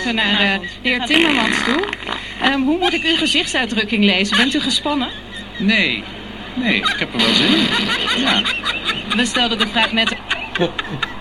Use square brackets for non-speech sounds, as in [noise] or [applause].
even naar eh, de heer Timmermans toe. Um, hoe moet ik uw gezichtsuitdrukking lezen? Bent u gespannen? Nee, nee, ik heb er wel zin in. Ja. We stelden de vraag net... [laughs]